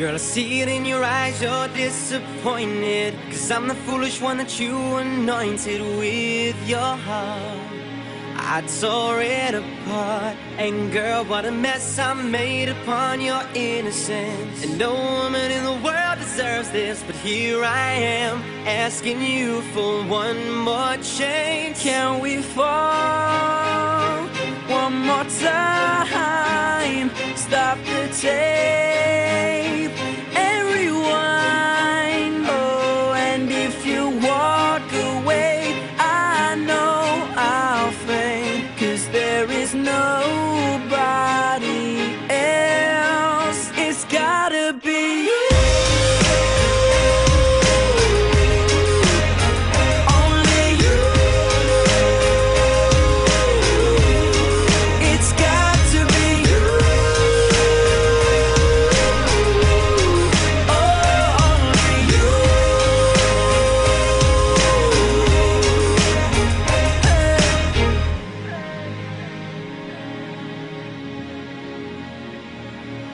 Girl, I see it in your eyes, you're disappointed. Cause I'm the foolish one that you anointed with your heart. I tore it apart. And girl, what a mess I made upon your innocence. And no woman in the world deserves this, but here I am, asking you for one more chance. Can we fall one more time? Stop the tape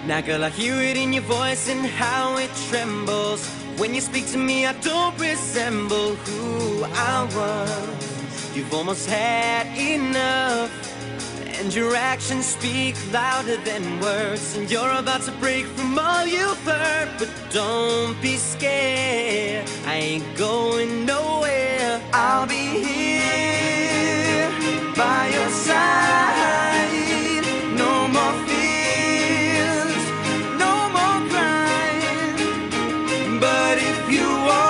Now, girl, I hear it in your voice and how it trembles. When you speak to me, I don't resemble who I was. You've almost had enough. And your actions speak louder than words. And you're about to break from all you've heard. But don't be scared. I ain't going you are.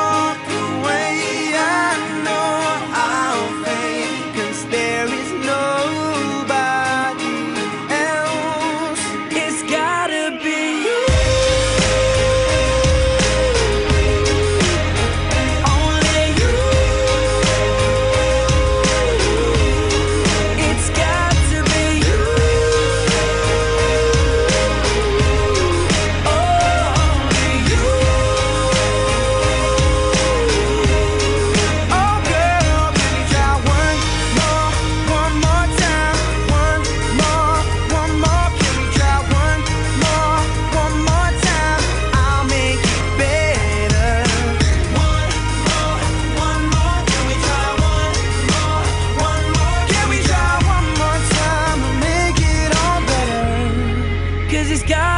God.